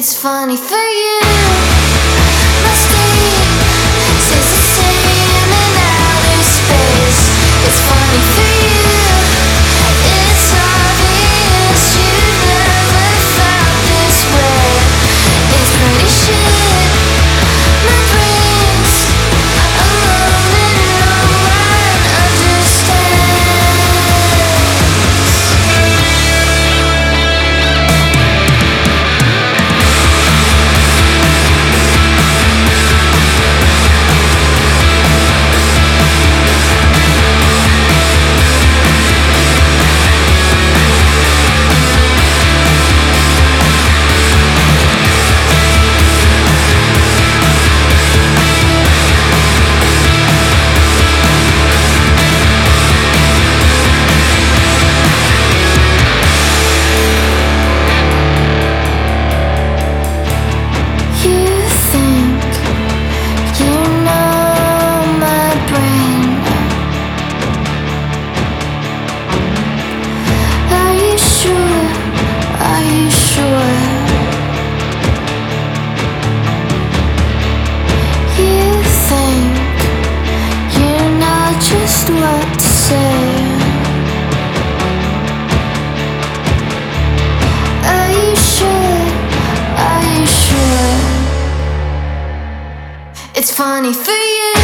It's funny for you. what to say. It's funny for you.